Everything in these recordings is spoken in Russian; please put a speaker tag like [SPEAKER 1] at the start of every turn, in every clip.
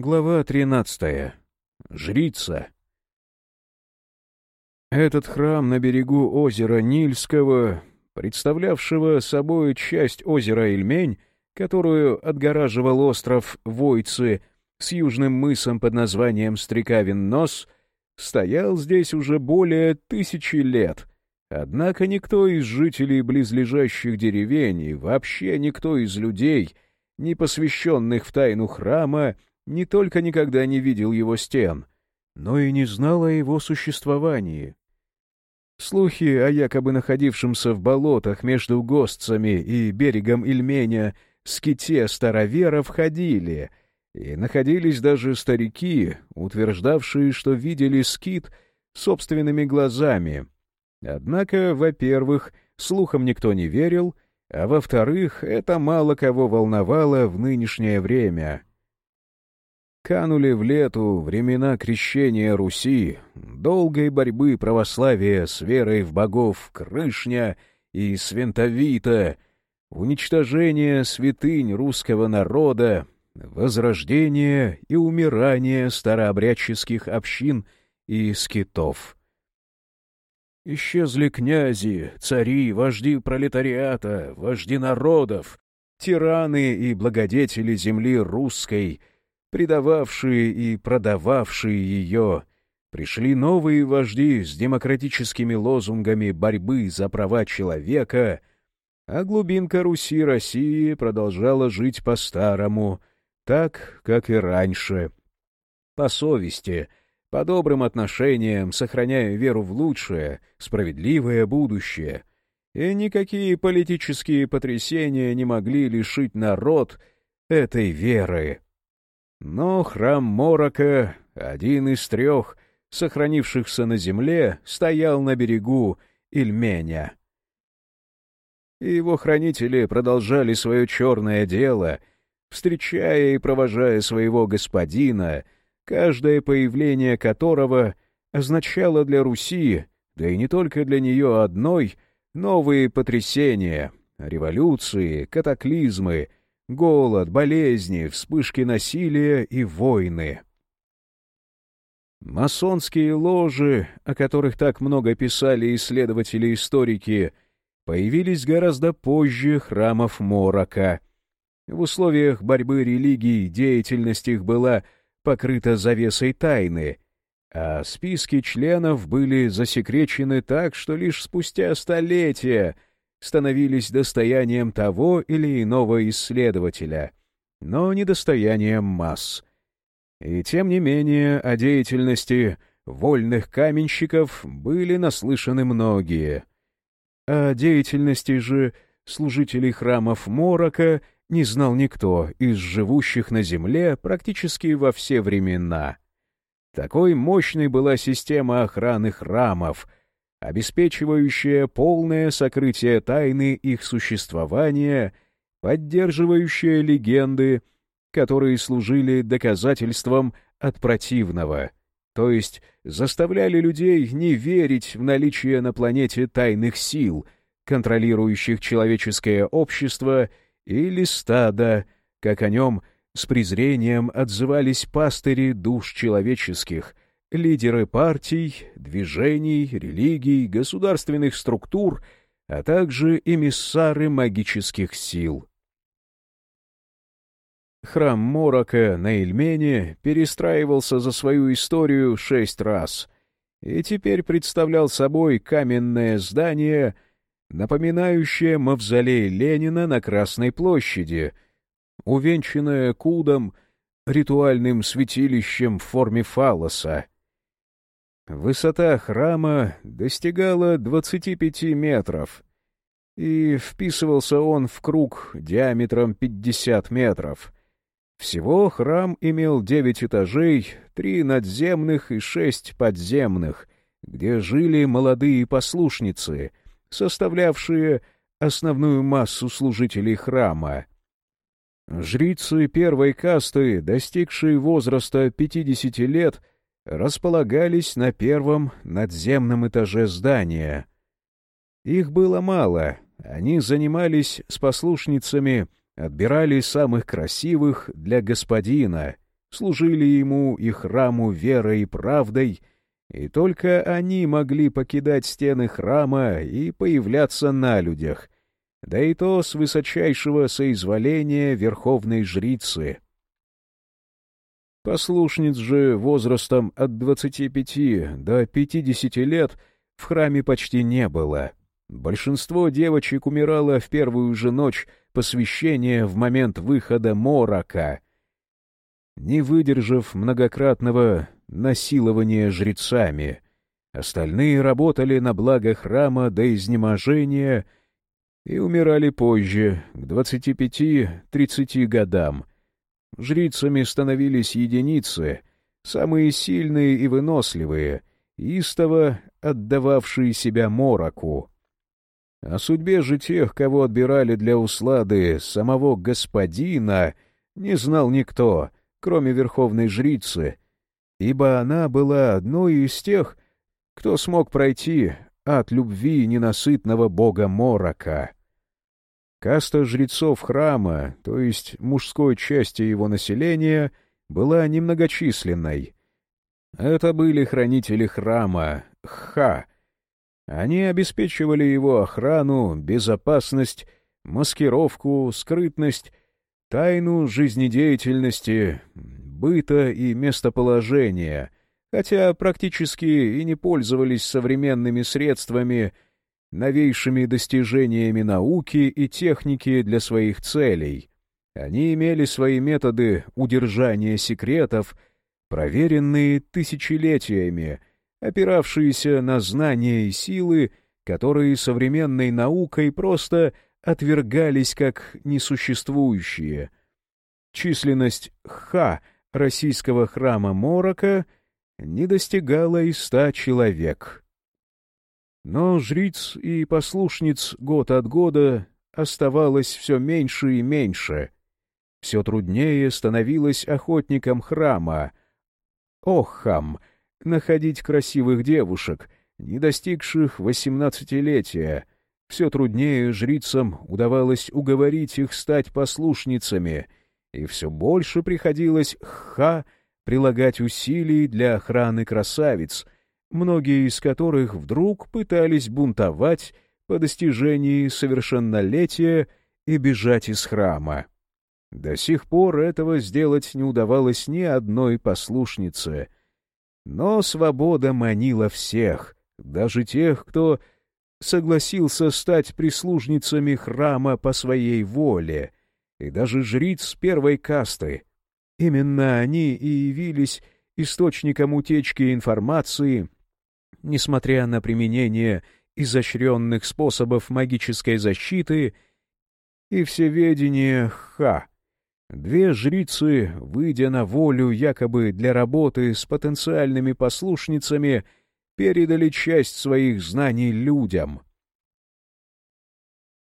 [SPEAKER 1] Глава 13. Жрица. Этот храм на берегу озера Нильского, представлявшего собой часть озера Ильмень, которую отгораживал остров Войцы с южным мысом под названием Стрекавин Нос, стоял здесь уже более тысячи лет. Однако никто из жителей близлежащих деревень и вообще никто из людей, не посвященных в тайну храма, не только никогда не видел его стен, но и не знал о его существовании. Слухи о якобы находившемся в болотах между Гостцами и берегом Ильменя ските староверов ходили, и находились даже старики, утверждавшие, что видели скит собственными глазами. Однако, во-первых, слухам никто не верил, а во-вторых, это мало кого волновало в нынешнее время — Канули в лету времена крещения Руси, долгой борьбы православия с верой в богов Крышня и Свентовита, уничтожение святынь русского народа, возрождение и умирание старообрядческих общин и скитов. Исчезли князи, цари, вожди пролетариата, вожди народов, тираны и благодетели земли русской — предававшие и продававшие ее, пришли новые вожди с демократическими лозунгами борьбы за права человека, а глубинка Руси России продолжала жить по-старому, так, как и раньше, по совести, по добрым отношениям, сохраняя веру в лучшее, справедливое будущее. И никакие политические потрясения не могли лишить народ этой веры. Но храм Морока, один из трех, сохранившихся на земле, стоял на берегу Ильменя. И его хранители продолжали свое черное дело, встречая и провожая своего господина, каждое появление которого означало для Руси, да и не только для нее одной, новые потрясения, революции, катаклизмы — голод, болезни, вспышки насилия и войны. Масонские ложи, о которых так много писали исследователи-историки, появились гораздо позже храмов Морока. В условиях борьбы религий деятельность их была покрыта завесой тайны, а списки членов были засекречены так, что лишь спустя столетия — становились достоянием того или иного исследователя, но не достоянием масс. И тем не менее о деятельности вольных каменщиков были наслышаны многие. О деятельности же служителей храмов Морока не знал никто из живущих на земле практически во все времена. Такой мощной была система охраны храмов — обеспечивающая полное сокрытие тайны их существования, поддерживающая легенды, которые служили доказательством от противного, то есть заставляли людей не верить в наличие на планете тайных сил, контролирующих человеческое общество или стадо, как о нем с презрением отзывались пастыри душ человеческих — лидеры партий, движений, религий, государственных структур, а также эмиссары магических сил. Храм Морока на Ильмене перестраивался за свою историю шесть раз и теперь представлял собой каменное здание, напоминающее мавзолей Ленина на Красной площади, увенчанное кудом, ритуальным святилищем в форме фалоса — Высота храма достигала 25 метров, и вписывался он в круг диаметром 50 метров. Всего храм имел девять этажей, три надземных и шесть подземных, где жили молодые послушницы, составлявшие основную массу служителей храма. Жрицы первой касты, достигшие возраста 50 лет, — располагались на первом надземном этаже здания. Их было мало, они занимались с послушницами, отбирали самых красивых для господина, служили ему и храму верой и правдой, и только они могли покидать стены храма и появляться на людях, да и то с высочайшего соизволения верховной жрицы. Послушниц же возрастом от 25 до 50 лет в храме почти не было. Большинство девочек умирало в первую же ночь посвящения в момент выхода морока, не выдержав многократного насилования жрецами. Остальные работали на благо храма до изнеможения и умирали позже, к 25-30 годам. Жрицами становились единицы, самые сильные и выносливые, истово отдававшие себя мороку. О судьбе же тех, кого отбирали для услады самого господина, не знал никто, кроме верховной жрицы, ибо она была одной из тех, кто смог пройти от любви ненасытного бога Морока. Каста жрецов храма, то есть мужской части его населения, была немногочисленной. Это были хранители храма, Ха. Они обеспечивали его охрану, безопасность, маскировку, скрытность, тайну жизнедеятельности, быта и местоположения, хотя практически и не пользовались современными средствами, новейшими достижениями науки и техники для своих целей. Они имели свои методы удержания секретов, проверенные тысячелетиями, опиравшиеся на знания и силы, которые современной наукой просто отвергались как несуществующие. Численность Ха российского храма Морока не достигала и ста человек. Но жриц и послушниц год от года оставалось все меньше и меньше. Все труднее становилось охотникам храма, Охам, находить красивых девушек, не достигших восемнадцатилетия. Все труднее жрицам удавалось уговорить их стать послушницами, и все больше приходилось ха прилагать усилий для охраны красавиц, многие из которых вдруг пытались бунтовать по достижении совершеннолетия и бежать из храма. До сих пор этого сделать не удавалось ни одной послушнице. Но свобода манила всех, даже тех, кто согласился стать прислужницами храма по своей воле, и даже жриц первой касты. Именно они и явились источником утечки информации, несмотря на применение изощренных способов магической защиты и всеведение Ха. Две жрицы, выйдя на волю якобы для работы с потенциальными послушницами, передали часть своих знаний людям.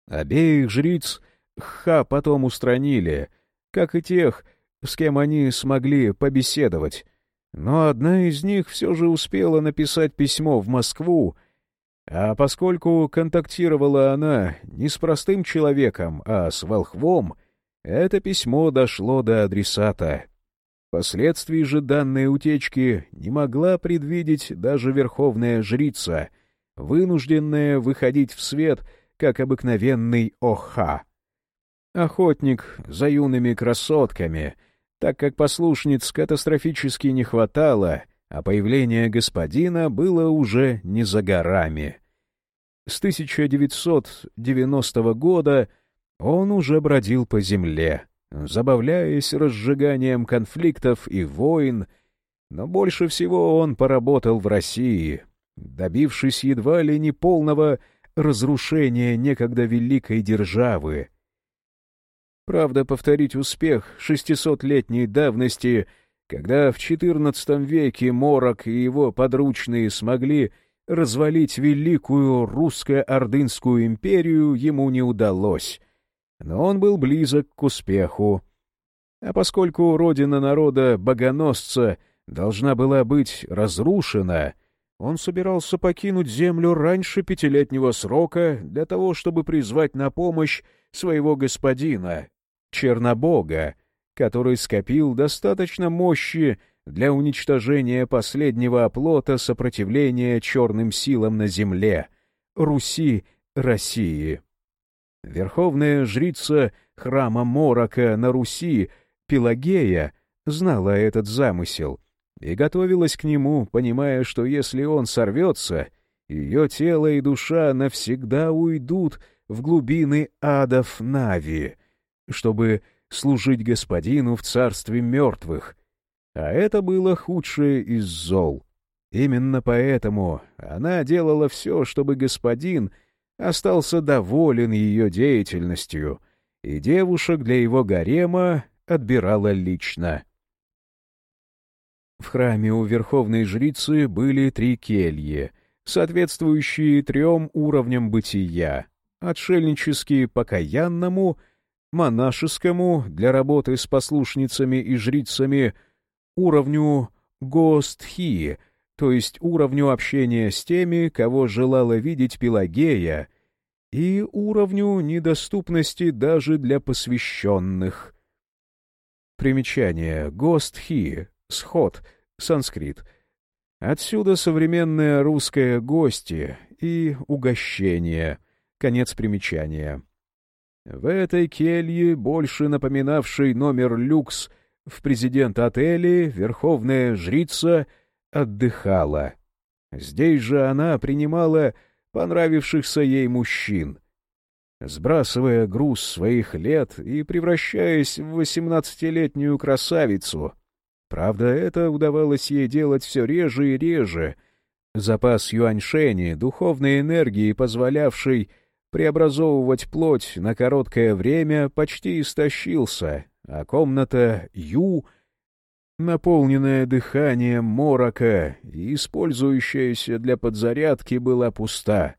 [SPEAKER 1] Обеих жриц Ха потом устранили, как и тех, с кем они смогли побеседовать, но одна из них все же успела написать письмо в Москву, а поскольку контактировала она не с простым человеком, а с волхвом — это письмо дошло до адресата. Последствий же данной утечки не могла предвидеть даже верховная жрица, вынужденная выходить в свет, как обыкновенный Оха. Охотник за юными красотками, так как послушниц катастрофически не хватало, а появление господина было уже не за горами. С 1990 года он уже бродил по земле, забавляясь разжиганием конфликтов и войн, но больше всего он поработал в России, добившись едва ли не полного разрушения некогда великой державы. Правда, повторить успех шестисотлетней давности, когда в XIV веке Морок и его подручные смогли развалить великую русско-ордынскую империю, ему не удалось но он был близок к успеху. А поскольку родина народа богоносца должна была быть разрушена, он собирался покинуть землю раньше пятилетнего срока для того, чтобы призвать на помощь своего господина, Чернобога, который скопил достаточно мощи для уничтожения последнего оплота сопротивления черным силам на земле — Руси, России. Верховная жрица храма Морока на Руси, Пелагея, знала этот замысел и готовилась к нему, понимая, что если он сорвется, ее тело и душа навсегда уйдут в глубины адов Нави, чтобы служить господину в царстве мертвых. А это было худшее из зол. Именно поэтому она делала все, чтобы господин остался доволен ее деятельностью, и девушек для его гарема отбирала лично. В храме у верховной жрицы были три кельи, соответствующие трем уровням бытия — отшельнически покаянному, монашескому для работы с послушницами и жрицами, уровню гостхи, то есть уровню общения с теми, кого желала видеть Пелагея, и уровню недоступности даже для посвященных. Примечание. Гостхи. Сход. Санскрит. Отсюда современное русское «гости» и «угощение». Конец примечания. В этой келье, больше напоминавшей номер люкс в президент-отеле, верховная жрица отдыхала. Здесь же она принимала понравившихся ей мужчин, сбрасывая груз своих лет и превращаясь в восемнадцатилетнюю красавицу — Правда, это удавалось ей делать все реже и реже. Запас юаньшени, духовной энергии, позволявшей преобразовывать плоть на короткое время, почти истощился, а комната Ю, наполненная дыханием морока и использующаяся для подзарядки, была пуста.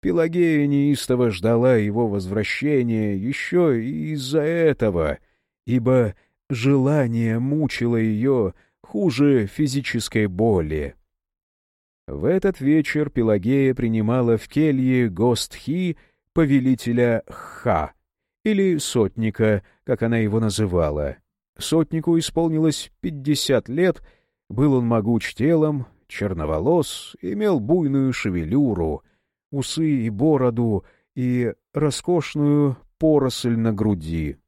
[SPEAKER 1] Пелагея неистово ждала его возвращения еще и из-за этого, ибо Желание мучило ее хуже физической боли. В этот вечер Пелагея принимала в келье Гостхи, повелителя Ха, или сотника, как она его называла. Сотнику исполнилось пятьдесят лет, был он могуч телом, черноволос, имел буйную шевелюру, усы и бороду и роскошную поросль на груди.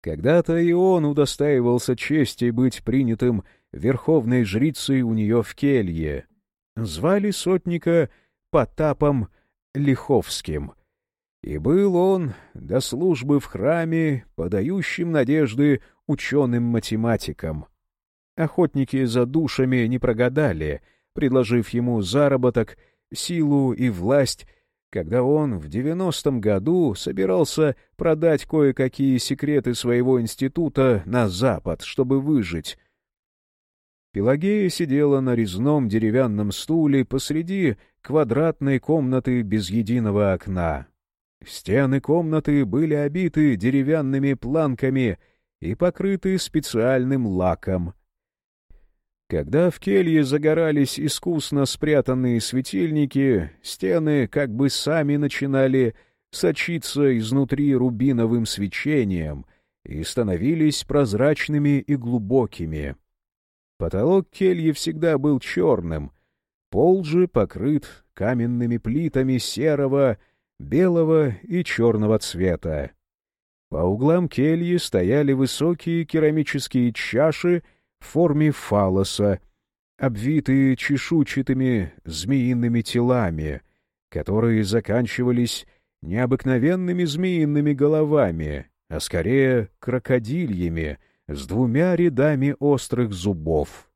[SPEAKER 1] Когда-то и он удостаивался чести быть принятым верховной жрицей у нее в келье. Звали сотника Потапом Лиховским. И был он до службы в храме, подающим надежды ученым-математикам. Охотники за душами не прогадали, предложив ему заработок, силу и власть когда он в девяностом году собирался продать кое-какие секреты своего института на Запад, чтобы выжить. Пелагея сидела на резном деревянном стуле посреди квадратной комнаты без единого окна. Стены комнаты были обиты деревянными планками и покрыты специальным лаком — когда в келье загорались искусно спрятанные светильники, стены как бы сами начинали сочиться изнутри рубиновым свечением и становились прозрачными и глубокими. Потолок кельи всегда был черным, пол же покрыт каменными плитами серого, белого и черного цвета. По углам кельи стояли высокие керамические чаши — в форме фалоса, обвитые чешуйчатыми змеиными телами, которые заканчивались необыкновенными змеиными головами, а скорее крокодильями с двумя рядами острых зубов.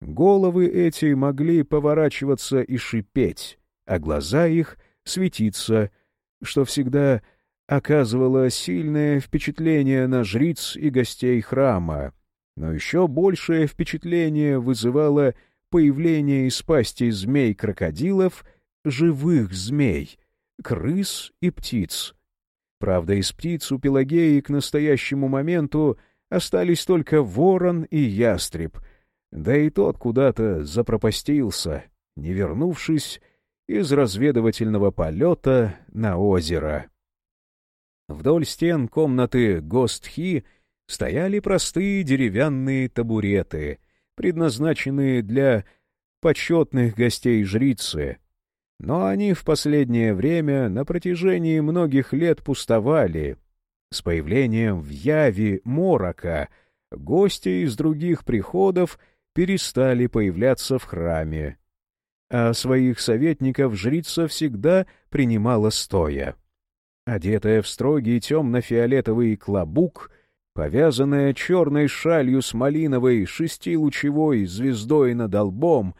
[SPEAKER 1] Головы эти могли поворачиваться и шипеть, а глаза их светиться, что всегда оказывало сильное впечатление на жриц и гостей храма, но еще большее впечатление вызывало появление из пасти змей-крокодилов живых змей, крыс и птиц. Правда, из птиц у Пелагеи к настоящему моменту остались только ворон и ястреб, да и тот куда-то запропастился, не вернувшись из разведывательного полета на озеро. Вдоль стен комнаты Гостхи стояли простые деревянные табуреты, предназначенные для почетных гостей жрицы. Но они в последнее время на протяжении многих лет пустовали. С появлением в Яве Морока гости из других приходов перестали появляться в храме, а своих советников жрица всегда принимала стоя. Одетая в строгий темно-фиолетовый клобук, повязанная черной шалью с малиновой шестилучевой звездой над лбом,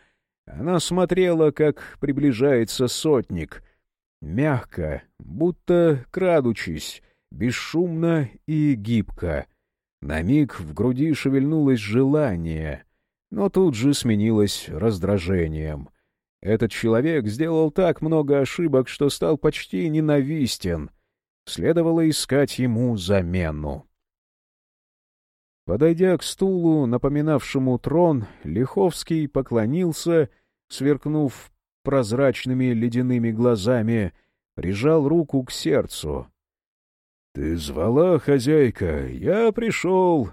[SPEAKER 1] она смотрела, как приближается сотник, мягко, будто крадучись, бесшумно и гибко. На миг в груди шевельнулось желание, но тут же сменилось раздражением. Этот человек сделал так много ошибок, что стал почти ненавистен. Следовало искать ему замену. Подойдя к стулу, напоминавшему трон, Лиховский поклонился, сверкнув прозрачными ледяными глазами, прижал руку к сердцу. — Ты звала, хозяйка? Я пришел.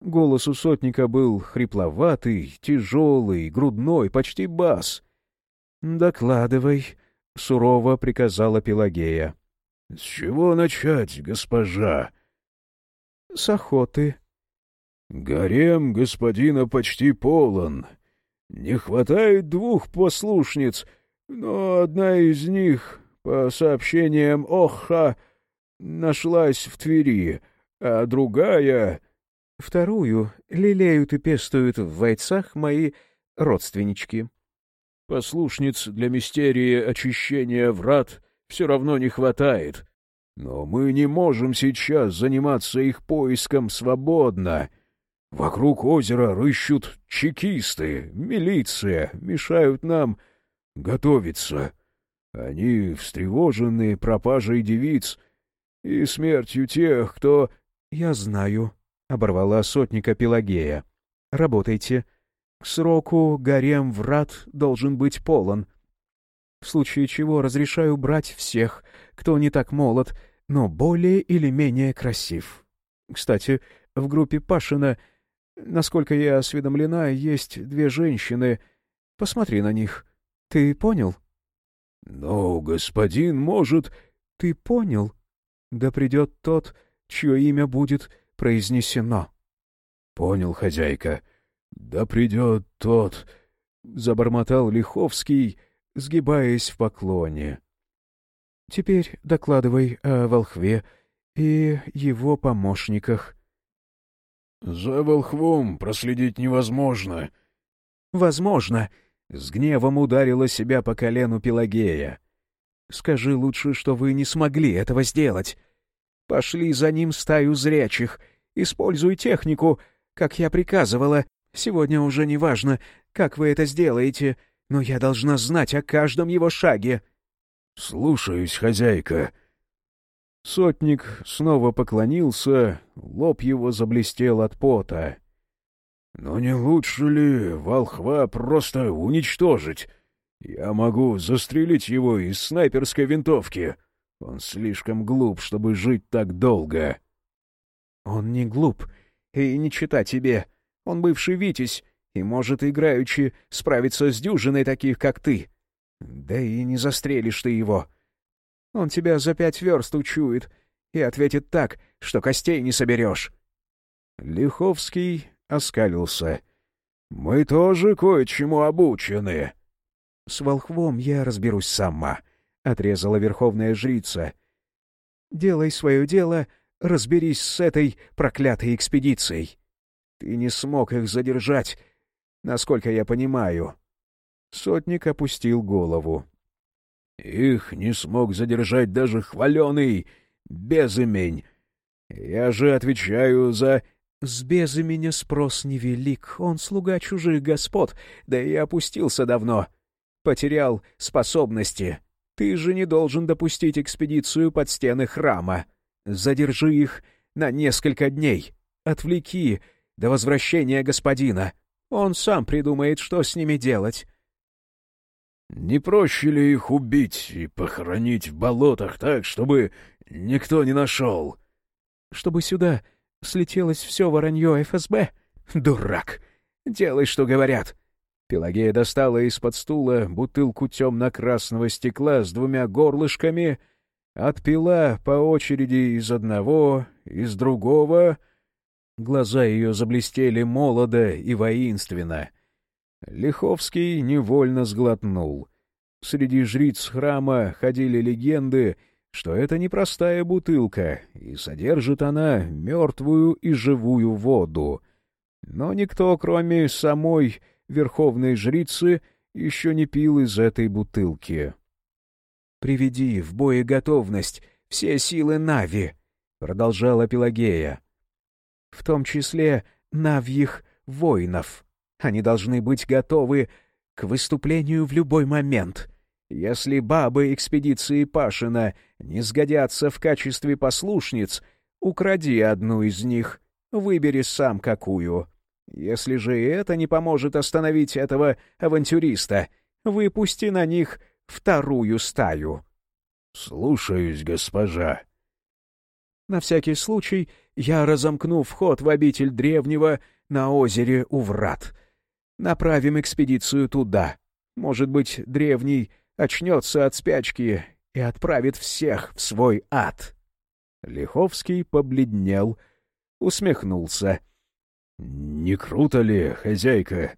[SPEAKER 1] Голос у сотника был хрипловатый, тяжелый, грудной, почти бас. — Докладывай, — сурово приказала Пелагея. — С чего начать, госпожа? — С охоты. — Гарем господина почти полон. Не хватает двух послушниц, но одна из них, по сообщениям Оха, нашлась в Твери, а другая... Вторую лелеют и пестуют в войцах мои родственнички. Послушниц для мистерии очищения врат все равно не хватает. Но мы не можем сейчас заниматься их поиском свободно. Вокруг озера рыщут чекисты, милиция, мешают нам готовиться. Они встревожены пропажей девиц и смертью тех, кто... — Я знаю, — оборвала сотника Пелагея. — Работайте. — к сроку гарем врат должен быть полон. В случае чего разрешаю брать всех, кто не так молод, но более или менее красив. Кстати, в группе Пашина, насколько я осведомлена, есть две женщины. Посмотри на них. Ты понял? — Ну, господин может... — Ты понял? Да придет тот, чье имя будет произнесено. — Понял, хозяйка. «Да придет тот!» — забормотал Лиховский, сгибаясь в поклоне. «Теперь докладывай о Волхве и его помощниках». «За Волхвом проследить невозможно». «Возможно!» — с гневом ударила себя по колену Пелагея. «Скажи лучше, что вы не смогли этого сделать. Пошли за ним стаю зрячих, используй технику, как я приказывала, Сегодня уже не важно, как вы это сделаете, но я должна знать о каждом его шаге». «Слушаюсь, хозяйка». Сотник снова поклонился, лоб его заблестел от пота. «Но не лучше ли волхва просто уничтожить? Я могу застрелить его из снайперской винтовки. Он слишком глуп, чтобы жить так долго». «Он не глуп, и не чита тебе», он бывший Витязь и может играючи справиться с дюжиной таких, как ты. Да и не застрелишь ты его. Он тебя за пять верст учует и ответит так, что костей не соберешь. Лиховский оскалился. — Мы тоже кое-чему обучены. — С волхвом я разберусь сама, — отрезала верховная жрица. — Делай свое дело, разберись с этой проклятой экспедицией. Ты не смог их задержать, насколько я понимаю. Сотник опустил голову. Их не смог задержать даже хваленый безымень. Я же отвечаю за... С безыменя спрос невелик, он слуга чужих господ, да и опустился давно. Потерял способности. Ты же не должен допустить экспедицию под стены храма. Задержи их на несколько дней. Отвлеки до возвращения господина. Он сам придумает, что с ними делать. — Не проще ли их убить и похоронить в болотах так, чтобы
[SPEAKER 2] никто не нашел».
[SPEAKER 1] «Чтобы сюда слетелось все воронье ФСБ? Дурак! Делай, что говорят!» Пелагея достала из-под стула бутылку темно-красного стекла с двумя горлышками, отпила по очереди из одного, из другого. Глаза ее заблестели молодо и воинственно. Лиховский невольно сглотнул. Среди жриц храма ходили легенды, что это непростая бутылка, и содержит она мертвую и живую воду. Но никто, кроме самой верховной жрицы еще не пил из этой бутылки. «Приведи в боеготовность все силы Нави», — продолжала Пелагея. «В том числе Навьих воинов. Они должны быть готовы к выступлению в любой момент. Если бабы экспедиции Пашина не сгодятся в качестве послушниц, укради одну из них, выбери сам какую. Если же и это не поможет остановить этого авантюриста, выпусти на них вторую стаю.
[SPEAKER 2] — Слушаюсь, госпожа.
[SPEAKER 1] На всякий случай я разомкну вход в обитель древнего на озере Уврат. Направим экспедицию туда. Может быть, древний очнется от спячки и отправит всех в свой ад. Лиховский побледнел, усмехнулся —
[SPEAKER 2] «Не круто ли, хозяйка?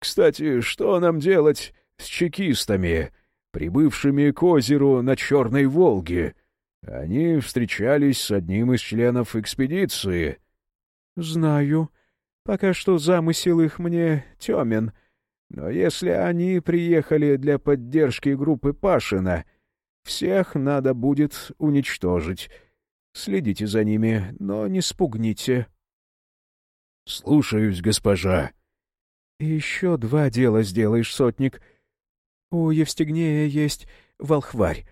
[SPEAKER 2] Кстати, что нам делать с чекистами, прибывшими к озеру на Черной Волге? Они встречались с одним из членов экспедиции».
[SPEAKER 1] «Знаю. Пока что замысел их мне темен. Но если они приехали для поддержки группы Пашина, всех надо будет уничтожить. Следите за ними, но не спугните».
[SPEAKER 2] — Слушаюсь, госпожа.
[SPEAKER 1] — Еще два дела сделаешь, сотник. У Евстигнея есть волхварь.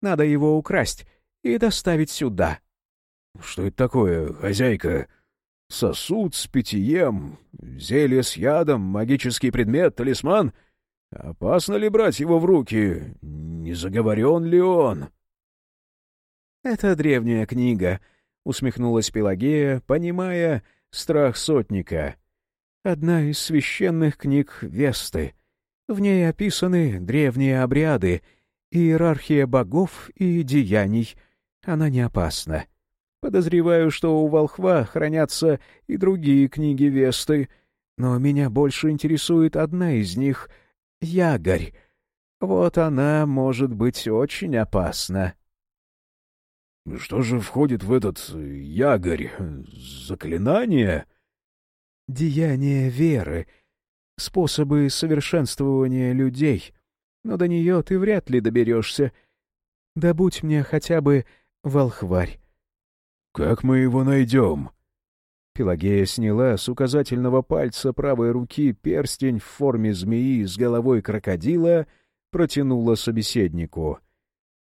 [SPEAKER 1] Надо его украсть и доставить сюда.
[SPEAKER 2] — Что это такое, хозяйка? Сосуд с питьем, зелье с ядом, магический предмет, талисман? Опасно ли брать его в руки? Не заговорен ли он?
[SPEAKER 1] — Это древняя книга, — усмехнулась Пелагея, понимая, «Страх сотника». Одна из священных книг Весты. В ней описаны древние обряды, иерархия богов и деяний. Она не опасна. Подозреваю, что у волхва хранятся и другие книги Весты, но меня больше интересует одна из них — Ягорь. Вот она может быть очень опасна.
[SPEAKER 2] Что же входит в этот ягорь? Заклинание?
[SPEAKER 1] Деяние веры, способы совершенствования людей. Но до нее ты вряд ли доберешься. Добудь мне хотя бы волхварь.
[SPEAKER 2] Как мы его найдем?
[SPEAKER 1] Пелагея сняла с указательного пальца правой руки перстень в форме змеи с головой крокодила, протянула собеседнику.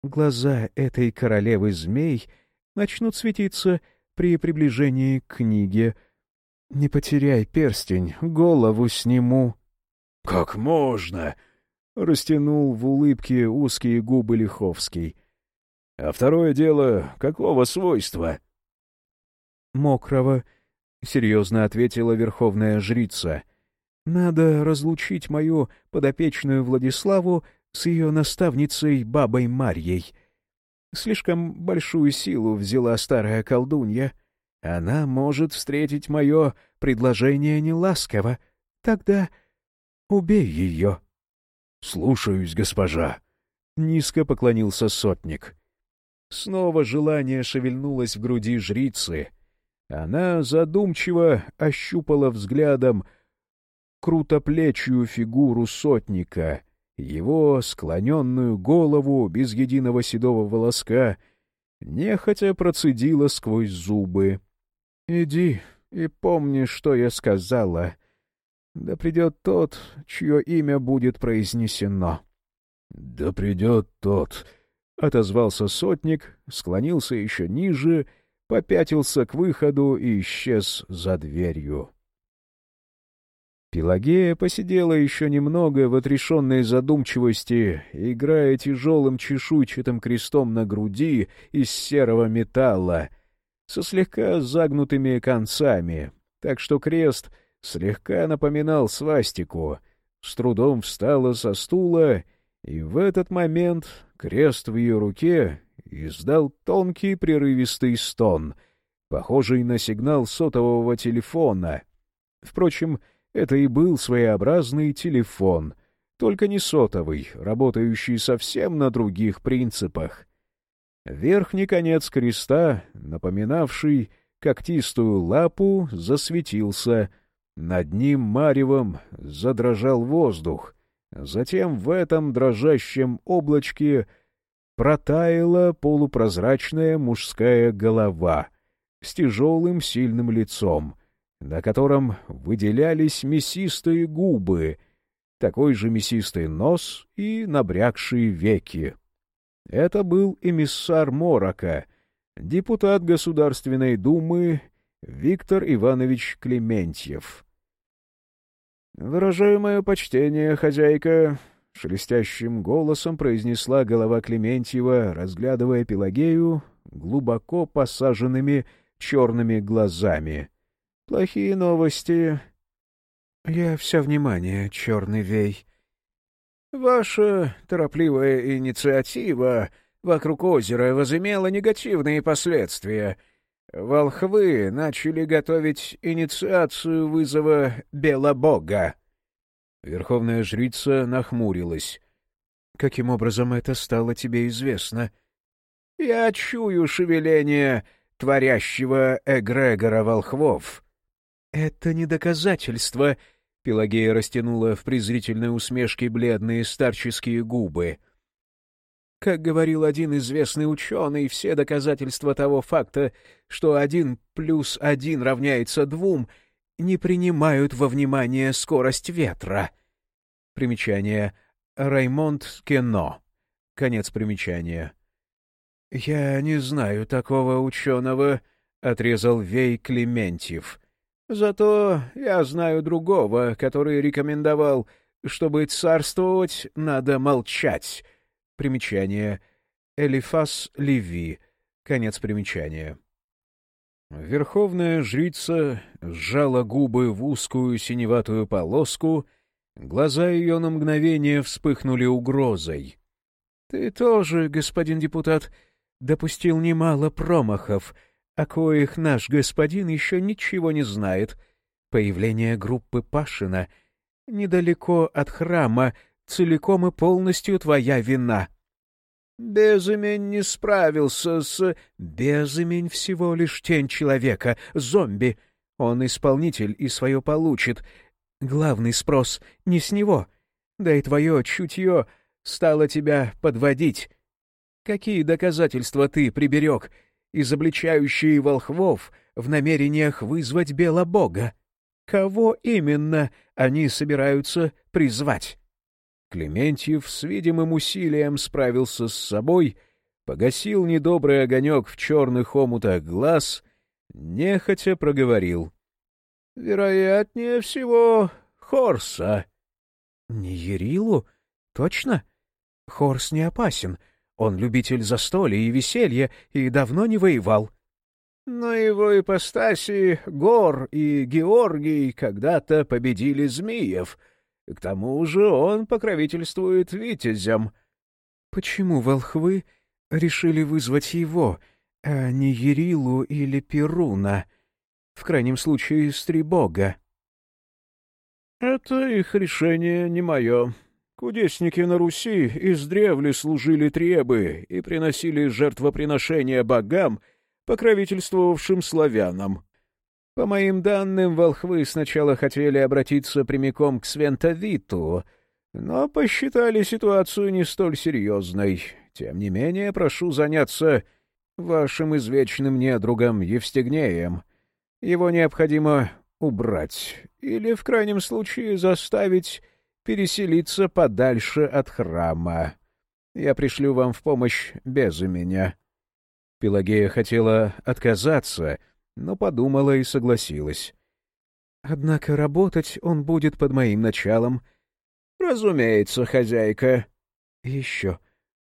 [SPEAKER 1] Глаза этой королевы змей начнут светиться при приближении к книге. Не потеряй перстень, голову сниму.
[SPEAKER 2] — Как можно?
[SPEAKER 1] — растянул в улыбке узкие губы Лиховский.
[SPEAKER 2] — А второе дело какого свойства?
[SPEAKER 1] — Мокрого, — серьезно ответила верховная жрица. — Надо разлучить мою подопечную Владиславу с ее наставницей бабой Марьей. Слишком большую силу взяла старая колдунья. Она может встретить мое предложение неласково. Тогда убей ее.
[SPEAKER 2] — Слушаюсь, госпожа.
[SPEAKER 1] Низко поклонился сотник. Снова желание шевельнулось в груди жрицы. Она задумчиво ощупала взглядом крутоплечью фигуру сотника его склоненную голову без единого седого волоска, нехотя процедила сквозь зубы. — Иди и помни, что я сказала. Да придет тот, чье имя будет произнесено.
[SPEAKER 2] — Да придет тот, — отозвался сотник, склонился еще ниже, попятился к выходу и исчез за дверью.
[SPEAKER 1] Пелагея посидела еще немного в отрешенной задумчивости, играя тяжелым чешуйчатым крестом на груди из серого металла, со слегка загнутыми концами, так что крест слегка напоминал свастику. С трудом встала со стула, и в этот момент крест в ее руке издал тонкий прерывистый стон, похожий на сигнал сотового телефона. Впрочем, это и был своеобразный телефон, только не сотовый, работающий совсем на других принципах. Верхний конец креста, напоминавший когтистую лапу, засветился. Над ним маревом задрожал воздух. Затем в этом дрожащем облачке протаяла полупрозрачная мужская голова с тяжелым сильным лицом — на котором выделялись мясистые губы, такой же мясистый нос и набрякшие веки. Это был эмиссар Морока, депутат Государственной Думы Виктор Иванович Клементьев. «Выражаю мое почтение, хозяйка», — шелестящим голосом произнесла голова Клементьева, разглядывая Пелагею глубоко посаженными черными глазами — Плохие новости. Я все внимание, черный вей. Ваша торопливая инициатива вокруг озера возымела негативные последствия. Волхвы начали готовить инициацию вызова Белобога. Верховная жрица нахмурилась. — Каким образом это стало тебе известно? — Я чую шевеление творящего эгрегора волхвов. «Это не доказательство», — Пелагея растянула в презрительной усмешке бледные старческие губы. Как говорил один известный ученый, все доказательства того факта, что один плюс один равняется двум, не принимают во внимание скорость ветра. Примечание. Раймонд Кено. Конец примечания. «Я не знаю такого ученого», — отрезал Вей Клементьев. Зато я знаю другого, который рекомендовал, чтобы царствовать, надо молчать. Примечание. Элифас Леви. Конец примечания. Верховная жрица сжала губы в узкую синеватую полоску, глаза ее на мгновение вспыхнули угрозой. — Ты тоже, господин депутат, допустил немало промахов — о коих наш господин еще ничего не знает. Появление группы Пашина недалеко от храма целиком и полностью твоя вина. Безымень не справился с... Безымень всего лишь тень человека, зомби. Он исполнитель и свое получит. Главный спрос не с него. Да и твое чутье стало тебя подводить. Какие доказательства ты приберег — изобличающие волхвов в намерениях вызвать Белобога. Кого именно они собираются призвать? Клементьев с видимым усилием справился с собой, погасил недобрый огонек в черных омутах глаз, нехотя проговорил. — Вероятнее всего, Хорса. — Не Ерилу? Точно? Хорс не опасен, он любитель застолья и веселья и давно не воевал. Но его ипостаси Гор и Георгий когда-то победили змеев. К тому же он покровительствует витязям. Почему волхвы решили вызвать его, а не Ерилу или Перуна? В крайнем случае, Стрибога. — Это их решение не мое, Кудесники на Руси издревле служили требы и приносили жертвоприношения богам, покровительствовавшим славянам. По моим данным, волхвы сначала хотели обратиться прямиком к Свентовиту, но посчитали ситуацию не столь серьезной. Тем не менее, прошу заняться вашим извечным недругом Евстигнеем. Его необходимо убрать или, в крайнем случае, заставить переселиться подальше от храма. Я пришлю вам в помощь без меня». Пелагея хотела отказаться, но подумала и согласилась. Однако работать он будет под моим началом.
[SPEAKER 2] — Разумеется, хозяйка.
[SPEAKER 1] — Еще.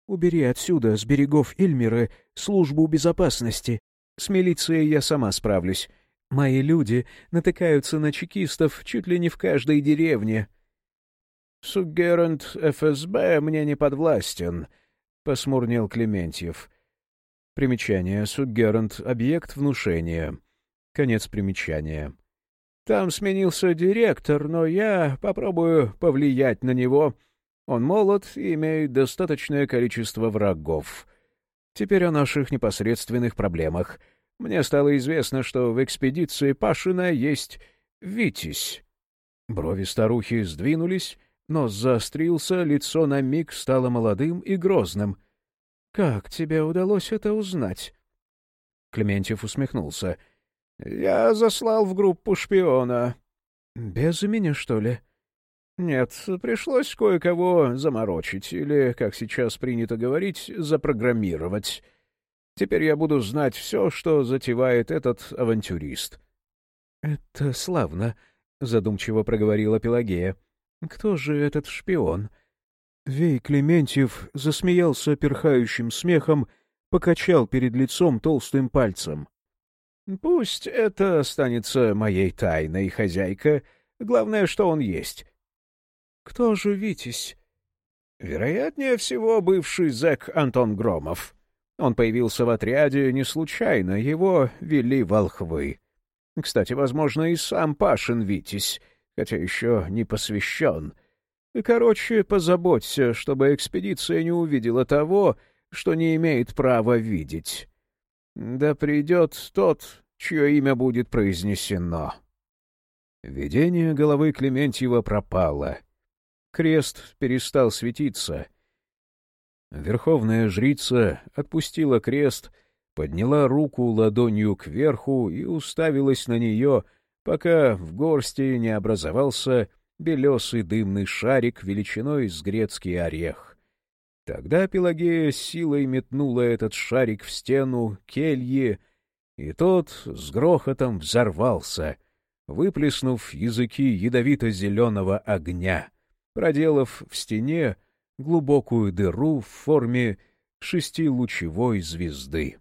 [SPEAKER 1] Убери отсюда, с берегов Ильмеры, службу безопасности. С милицией я сама справлюсь. Мои люди натыкаются на чекистов чуть ли не в каждой деревне.
[SPEAKER 2] — Суггерант ФСБ мне не подвластен, — посмурнел Клементьев.
[SPEAKER 1] Примечание. Суггерант — объект внушения. Конец примечания.
[SPEAKER 2] Там сменился директор, но я попробую повлиять на него. Он молод и имеет достаточное количество врагов. Теперь о наших непосредственных проблемах. Мне стало известно, что в экспедиции Пашина есть Витязь. Брови старухи сдвинулись, нос заострился, лицо на миг стало молодым и грозным. — Как тебе удалось это узнать? Клементьев усмехнулся. — Я заслал в группу шпиона. — Без меня, что ли? — Нет, пришлось кое-кого заморочить, или, как сейчас принято говорить, запрограммировать. Теперь я буду знать все, что затевает этот авантюрист. — Это славно, — задумчиво проговорила Пелагея. — Кто же этот шпион? Вей Клементьев засмеялся перхающим смехом, покачал перед лицом толстым пальцем. — Пусть это останется моей тайной, хозяйка. Главное, что он есть. — Кто же Витязь? — Вероятнее всего, бывший зэк Антон Громов. Он появился в отряде не случайно, его вели волхвы. Кстати, возможно, и сам Пашин Витязь, хотя еще не посвящен. Короче, позаботься, чтобы экспедиция не увидела того, что не имеет права видеть. Да придет тот, чье имя будет произнесено. Видение головы Клементьева пропало. Крест перестал светиться. Верховная жрица отпустила крест, подняла руку ладонью кверху и уставилась на нее, пока в горсти не образовался белесый дымный шарик величиной с грецкий орех. Тогда Пелагея силой метнула этот шарик в стену кельи, и тот с грохотом взорвался, выплеснув языки ядовито-зеленого огня, проделав в стене глубокую дыру в форме шестилучевой звезды.